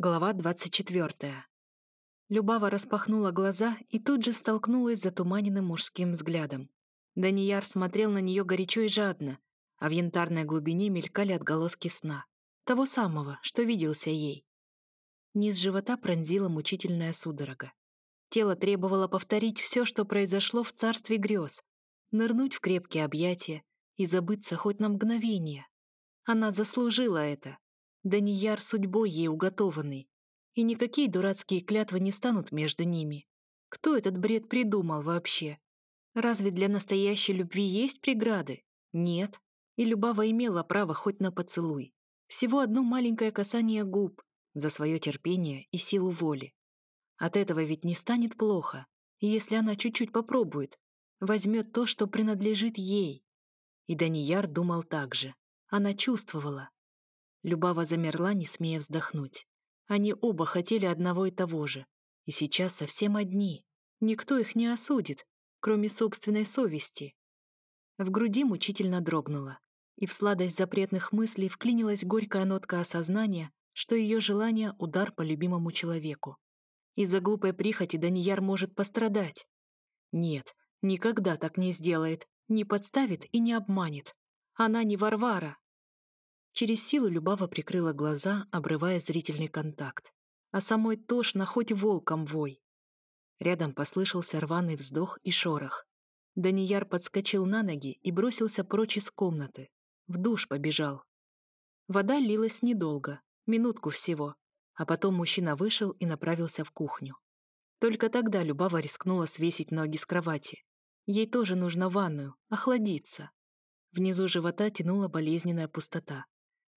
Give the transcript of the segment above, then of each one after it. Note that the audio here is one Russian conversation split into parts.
Глава 24. Любава распахнула глаза и тут же столкнулась с затуманенным мужским взглядом. Данияр смотрел на нее горячо и жадно, а в янтарной глубине мелькали отголоски сна. Того самого, что виделся ей. Низ живота пронзила мучительная судорога. Тело требовало повторить все, что произошло в царстве грез, нырнуть в крепкие объятия и забыться хоть на мгновение. Она заслужила это. Данияр судьбой ей уготованный. И никакие дурацкие клятвы не станут между ними. Кто этот бред придумал вообще? Разве для настоящей любви есть преграды? Нет. И Любава имела право хоть на поцелуй. Всего одно маленькое касание губ за свое терпение и силу воли. От этого ведь не станет плохо, если она чуть-чуть попробует, возьмет то, что принадлежит ей. И Данияр думал так же. Она чувствовала. Любава замерла, не смея вздохнуть. Они оба хотели одного и того же. И сейчас совсем одни. Никто их не осудит, кроме собственной совести. В груди мучительно дрогнуло, и в сладость запретных мыслей вклинилась горькая нотка осознания, что ее желание — удар по любимому человеку. Из-за глупой прихоти Данияр может пострадать. Нет, никогда так не сделает, не подставит и не обманет. Она не Варвара. Через силу Любава прикрыла глаза, обрывая зрительный контакт. А самой тошно хоть волком вой. Рядом послышался рваный вздох и шорох. Данияр подскочил на ноги и бросился прочь из комнаты. В душ побежал. Вода лилась недолго, минутку всего, а потом мужчина вышел и направился в кухню. Только тогда Любава рискнула свесить ноги с кровати. Ей тоже нужно ванную, охладиться. Внизу живота тянула болезненная пустота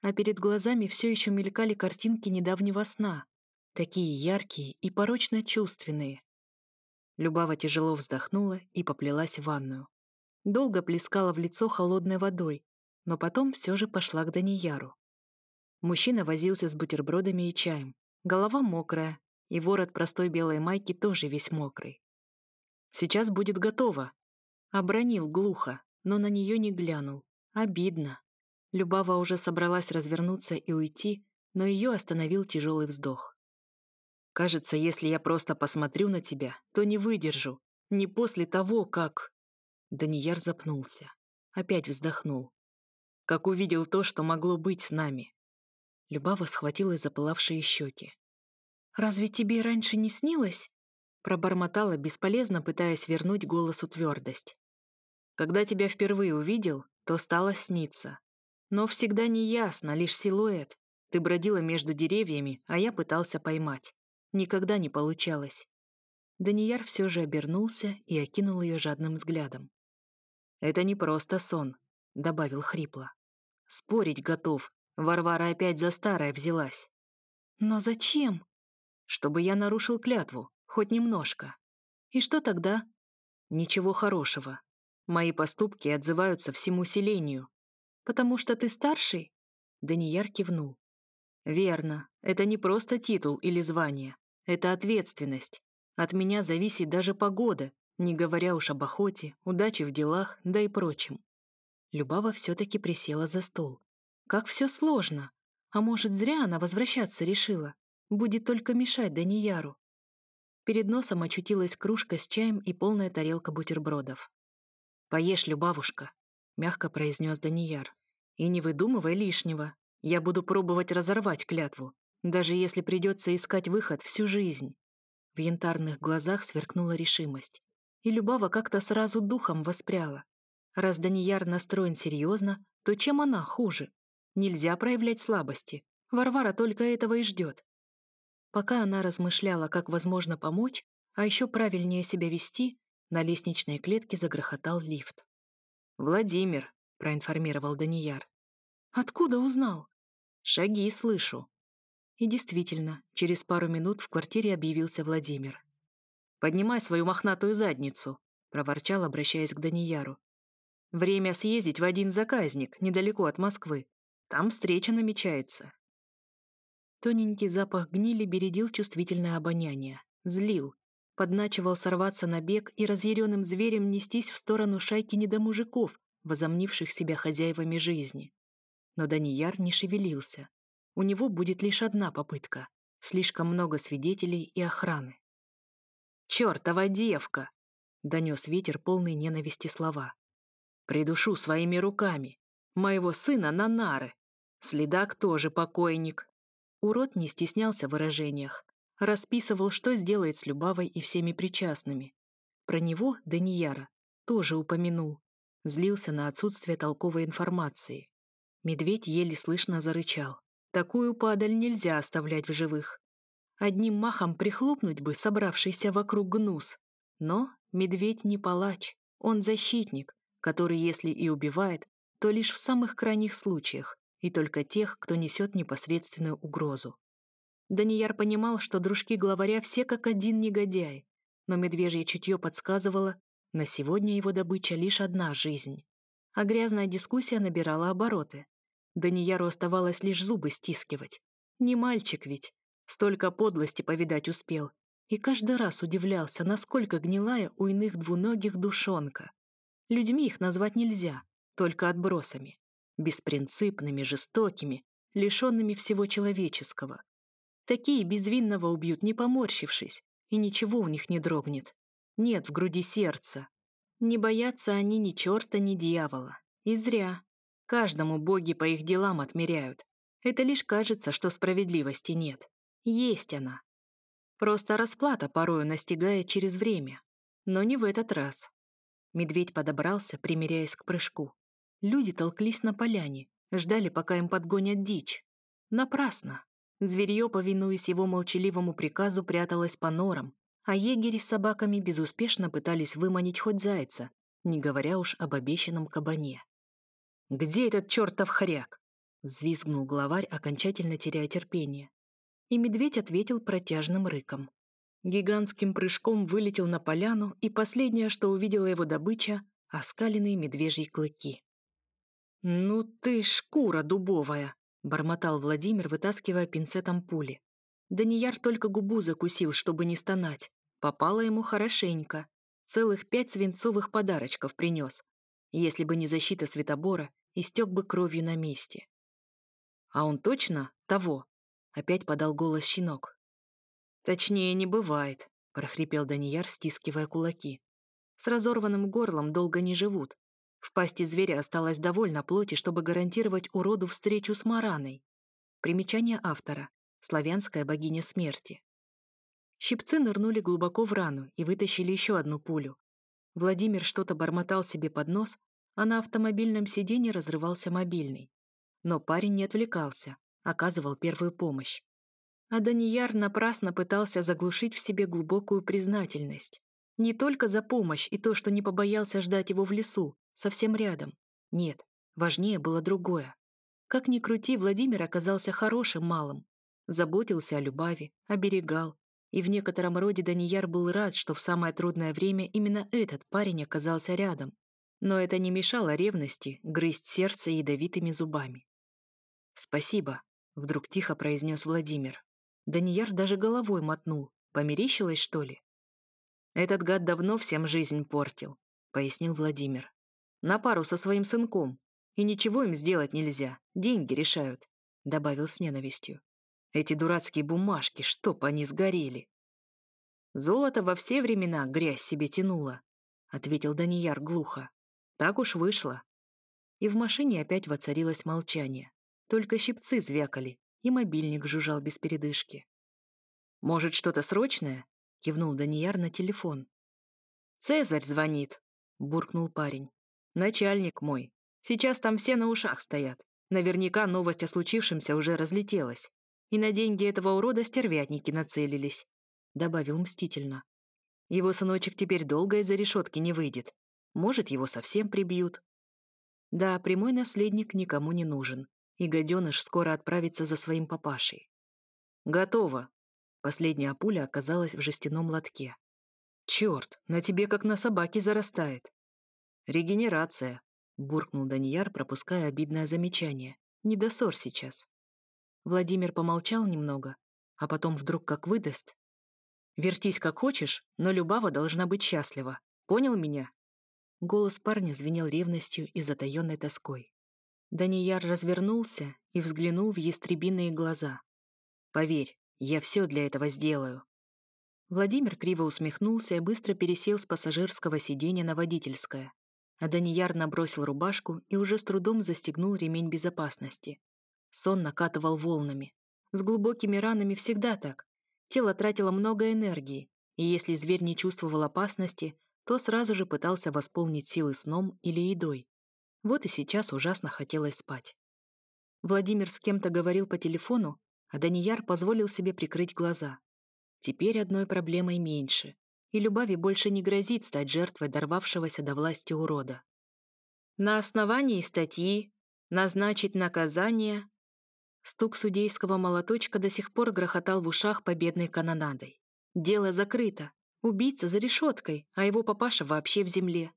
а перед глазами все еще мелькали картинки недавнего сна, такие яркие и порочно чувственные. Любава тяжело вздохнула и поплелась в ванную. Долго плескала в лицо холодной водой, но потом все же пошла к Данияру. Мужчина возился с бутербродами и чаем. Голова мокрая, и ворот простой белой майки тоже весь мокрый. «Сейчас будет готово», — обронил глухо, но на нее не глянул. Обидно. Любава уже собралась развернуться и уйти, но ее остановил тяжелый вздох. «Кажется, если я просто посмотрю на тебя, то не выдержу. Не после того, как...» Данияр запнулся. Опять вздохнул. «Как увидел то, что могло быть с нами». Любава схватила запылавшие щеки. «Разве тебе раньше не снилось?» Пробормотала, бесполезно пытаясь вернуть голосу твердость. «Когда тебя впервые увидел, то стало сниться. Но всегда не ясно, лишь силуэт. Ты бродила между деревьями, а я пытался поймать. Никогда не получалось. Данияр все же обернулся и окинул ее жадным взглядом. «Это не просто сон», — добавил хрипло. «Спорить готов. Варвара опять за старое взялась». «Но зачем?» «Чтобы я нарушил клятву, хоть немножко». «И что тогда?» «Ничего хорошего. Мои поступки отзываются всему селению, «Потому что ты старший?» Данияр кивнул. «Верно. Это не просто титул или звание. Это ответственность. От меня зависит даже погода, не говоря уж об охоте, удаче в делах, да и прочем». Любава все-таки присела за стол. «Как все сложно. А может, зря она возвращаться решила. Будет только мешать Данияру». Перед носом очутилась кружка с чаем и полная тарелка бутербродов. «Поешь, Любавушка», мягко произнес Данияр. «И не выдумывай лишнего. Я буду пробовать разорвать клятву, даже если придется искать выход всю жизнь». В янтарных глазах сверкнула решимость. И Любава как-то сразу духом воспряла. Раз Данияр настроен серьезно, то чем она хуже? Нельзя проявлять слабости. Варвара только этого и ждет. Пока она размышляла, как возможно помочь, а еще правильнее себя вести, на лестничной клетке загрохотал лифт. «Владимир», — проинформировал Данияр. «Откуда узнал?» «Шаги слышу». И действительно, через пару минут в квартире объявился Владимир. «Поднимай свою мохнатую задницу», — проворчал, обращаясь к Данияру. «Время съездить в один заказник, недалеко от Москвы. Там встреча намечается». Тоненький запах гнили бередил чувствительное обоняние. Злил подначивал сорваться на бег и разъяренным зверем нестись в сторону шайки недомужиков, возомнивших себя хозяевами жизни. Но Данияр не шевелился. У него будет лишь одна попытка Слишком много свидетелей и охраны. «Чёртова девка!» — донёс ветер полный ненависти слова. «Придушу своими руками. Моего сына на нары. Следак тоже покойник». Урод не стеснялся в выражениях. Расписывал, что сделает с Любавой и всеми причастными. Про него, Данияра, тоже упомянул. Злился на отсутствие толковой информации. Медведь еле слышно зарычал. Такую падаль нельзя оставлять в живых. Одним махом прихлопнуть бы собравшийся вокруг гнус. Но медведь не палач, он защитник, который, если и убивает, то лишь в самых крайних случаях, и только тех, кто несет непосредственную угрозу. Данияр понимал, что дружки главаря все как один негодяй, но медвежье чутье подсказывало, на сегодня его добыча лишь одна жизнь. А грязная дискуссия набирала обороты. Данияру оставалось лишь зубы стискивать. Не мальчик ведь. Столько подлости повидать успел. И каждый раз удивлялся, насколько гнилая у иных двуногих душонка. Людьми их назвать нельзя, только отбросами. Беспринципными, жестокими, лишенными всего человеческого. Такие безвинного убьют, не поморщившись, и ничего у них не дрогнет. Нет в груди сердца. Не боятся они ни черта, ни дьявола. И зря. Каждому боги по их делам отмеряют. Это лишь кажется, что справедливости нет. Есть она. Просто расплата порою настигает через время. Но не в этот раз. Медведь подобрался, примиряясь к прыжку. Люди толклись на поляне, ждали, пока им подгонят дичь. Напрасно. Зверье, повинуясь его молчаливому приказу, пряталось по норам, а егери с собаками безуспешно пытались выманить хоть зайца, не говоря уж об обещанном кабане. «Где этот чертов хряк?» — взвизгнул главарь, окончательно теряя терпение. И медведь ответил протяжным рыком. Гигантским прыжком вылетел на поляну, и последнее, что увидела его добыча — оскаленные медвежьи клыки. «Ну ты шкура дубовая!» — бормотал Владимир, вытаскивая пинцетом пули. Данияр только губу закусил, чтобы не стонать. Попало ему хорошенько. Целых пять свинцовых подарочков принес. Если бы не защита светобора, истек бы кровью на месте. «А он точно того?» — опять подал голос щенок. «Точнее не бывает», — прохрипел Данияр, стискивая кулаки. «С разорванным горлом долго не живут. В пасти зверя осталось довольно плоти, чтобы гарантировать уроду встречу с Мараной. Примечание автора. Славянская богиня смерти. Щипцы нырнули глубоко в рану и вытащили еще одну пулю. Владимир что-то бормотал себе под нос, а на автомобильном сиденье разрывался мобильный. Но парень не отвлекался, оказывал первую помощь. А Данияр напрасно пытался заглушить в себе глубокую признательность. Не только за помощь и то, что не побоялся ждать его в лесу, совсем рядом. Нет, важнее было другое. Как ни крути, Владимир оказался хорошим малым. Заботился о Любави, оберегал. И в некотором роде Данияр был рад, что в самое трудное время именно этот парень оказался рядом. Но это не мешало ревности грызть сердце ядовитыми зубами. «Спасибо», — вдруг тихо произнес Владимир. Данияр даже головой мотнул. Померещилось, что ли? «Этот гад давно всем жизнь портил», — пояснил Владимир. «На пару со своим сынком. И ничего им сделать нельзя. Деньги решают», — добавил с ненавистью. «Эти дурацкие бумажки, чтоб они сгорели». «Золото во все времена грязь себе тянуло», — ответил Данияр глухо. Так уж вышло. И в машине опять воцарилось молчание. Только щипцы звякали, и мобильник жужжал без передышки. «Может, что-то срочное?» — кивнул Данияр на телефон. «Цезарь звонит», — буркнул парень. «Начальник мой. Сейчас там все на ушах стоят. Наверняка новость о случившемся уже разлетелась. И на деньги этого урода стервятники нацелились», — добавил мстительно. «Его сыночек теперь долго из-за решетки не выйдет. Может, его совсем прибьют. Да, прямой наследник никому не нужен, и гаденыш скоро отправится за своим папашей. Готово. Последняя пуля оказалась в жестяном лотке. Черт, на тебе как на собаке зарастает. Регенерация, буркнул Данияр, пропуская обидное замечание. Не до ссор сейчас. Владимир помолчал немного, а потом вдруг как выдаст. Вертись как хочешь, но Любава должна быть счастлива. Понял меня? Голос парня звенел ревностью и затаённой тоской. Данияр развернулся и взглянул в ястребиные глаза. «Поверь, Я все для этого сделаю». Владимир криво усмехнулся и быстро пересел с пассажирского сиденья на водительское. А Данияр набросил рубашку и уже с трудом застегнул ремень безопасности. Сон накатывал волнами. С глубокими ранами всегда так. Тело тратило много энергии, и если зверь не чувствовал опасности, то сразу же пытался восполнить силы сном или едой. Вот и сейчас ужасно хотелось спать. Владимир с кем-то говорил по телефону, а Данияр позволил себе прикрыть глаза. Теперь одной проблемой меньше, и Любави больше не грозит стать жертвой дорвавшегося до власти урода. На основании статьи назначить наказание Стук судейского молоточка до сих пор грохотал в ушах победной канонадой. Дело закрыто. Убийца за решеткой, а его папаша вообще в земле.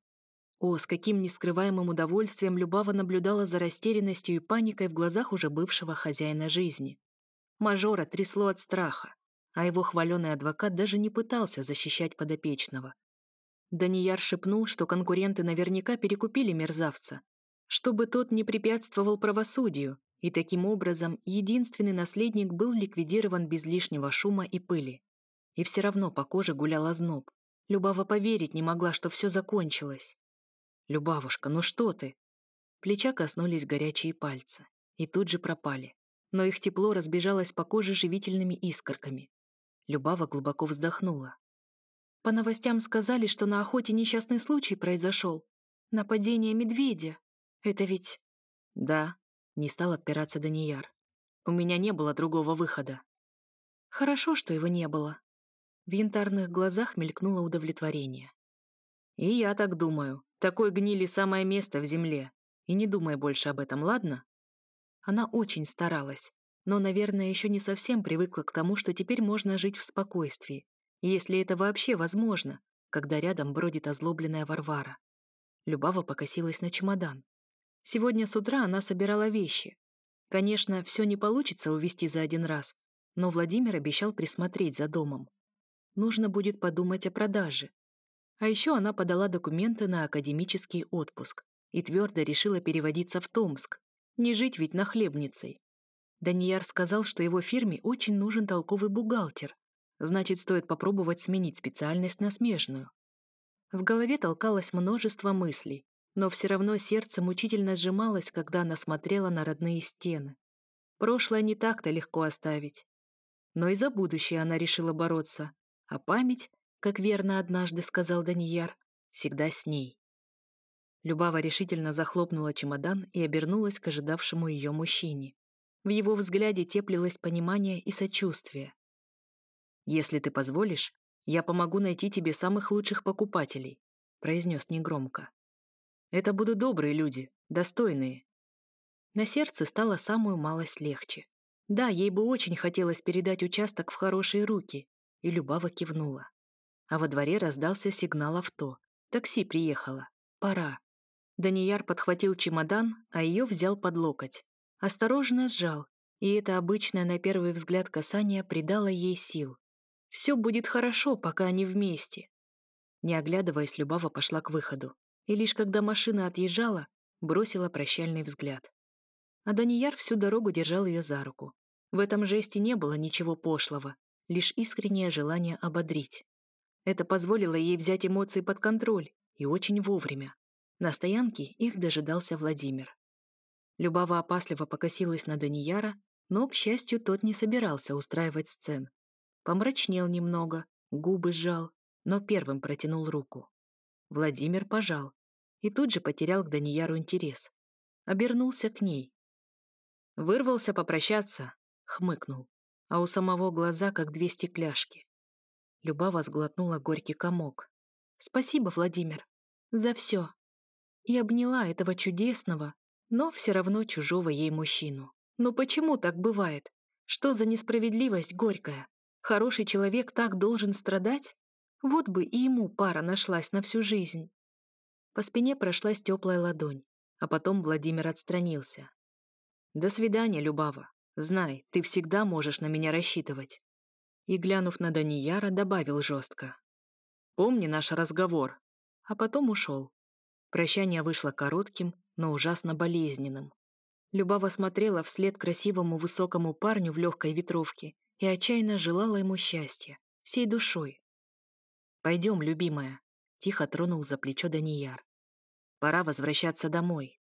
О, с каким нескрываемым удовольствием Любава наблюдала за растерянностью и паникой в глазах уже бывшего хозяина жизни. Мажора трясло от страха, а его хваленый адвокат даже не пытался защищать подопечного. Данияр шепнул, что конкуренты наверняка перекупили мерзавца, чтобы тот не препятствовал правосудию, и таким образом единственный наследник был ликвидирован без лишнего шума и пыли. И все равно по коже гулял озноб. Любава поверить не могла, что все закончилось. «Любавушка, ну что ты?» Плеча коснулись горячие пальцы. И тут же пропали. Но их тепло разбежалось по коже живительными искорками. Любава глубоко вздохнула. По новостям сказали, что на охоте несчастный случай произошел. Нападение медведя. Это ведь... Да, не стал отпираться Данияр. У меня не было другого выхода. Хорошо, что его не было. В янтарных глазах мелькнуло удовлетворение. И я так думаю. Такой гнили самое место в земле. И не думай больше об этом, ладно? Она очень старалась, но, наверное, еще не совсем привыкла к тому, что теперь можно жить в спокойствии, если это вообще возможно, когда рядом бродит озлобленная Варвара. Любава покосилась на чемодан. Сегодня с утра она собирала вещи. Конечно, все не получится увезти за один раз, но Владимир обещал присмотреть за домом. Нужно будет подумать о продаже. А еще она подала документы на академический отпуск и твердо решила переводиться в Томск. Не жить ведь нахлебницей. Данияр сказал, что его фирме очень нужен толковый бухгалтер. Значит, стоит попробовать сменить специальность на смежную. В голове толкалось множество мыслей, но все равно сердце мучительно сжималось, когда она смотрела на родные стены. Прошлое не так-то легко оставить. Но и за будущее она решила бороться, а память, как верно однажды сказал Данияр, всегда с ней. Любава решительно захлопнула чемодан и обернулась к ожидавшему ее мужчине. В его взгляде теплилось понимание и сочувствие. «Если ты позволишь, я помогу найти тебе самых лучших покупателей», произнес негромко. Это будут добрые люди, достойные. На сердце стало самую малость легче. Да, ей бы очень хотелось передать участок в хорошие руки, и Любава кивнула. А во дворе раздался сигнал авто. Такси приехало. Пора. Данияр подхватил чемодан, а ее взял под локоть. Осторожно сжал, и это обычное на первый взгляд касание придало ей сил. Все будет хорошо, пока они вместе. Не оглядываясь, Любава пошла к выходу и лишь когда машина отъезжала, бросила прощальный взгляд. А Данияр всю дорогу держал ее за руку. В этом жесте не было ничего пошлого, лишь искреннее желание ободрить. Это позволило ей взять эмоции под контроль, и очень вовремя. На стоянке их дожидался Владимир. Любава опасливо покосилась на Данияра, но, к счастью, тот не собирался устраивать сцен. Помрачнел немного, губы сжал, но первым протянул руку. Владимир пожал и тут же потерял к Данияру интерес. Обернулся к ней. Вырвался попрощаться, хмыкнул, а у самого глаза как две стекляшки. Любава сглотнула горький комок. «Спасибо, Владимир, за все». И обняла этого чудесного, но все равно чужого ей мужчину. Но почему так бывает? Что за несправедливость горькая? Хороший человек так должен страдать? Вот бы и ему пара нашлась на всю жизнь. По спине прошлась теплая ладонь, а потом Владимир отстранился. «До свидания, Любава. Знай, ты всегда можешь на меня рассчитывать». И, глянув на Данияра, добавил жестко. «Помни наш разговор». А потом ушел. Прощание вышло коротким, но ужасно болезненным. Любава смотрела вслед красивому высокому парню в легкой ветровке и отчаянно желала ему счастья, всей душой. «Пойдем, любимая», — тихо тронул за плечо Данияр. «Пора возвращаться домой».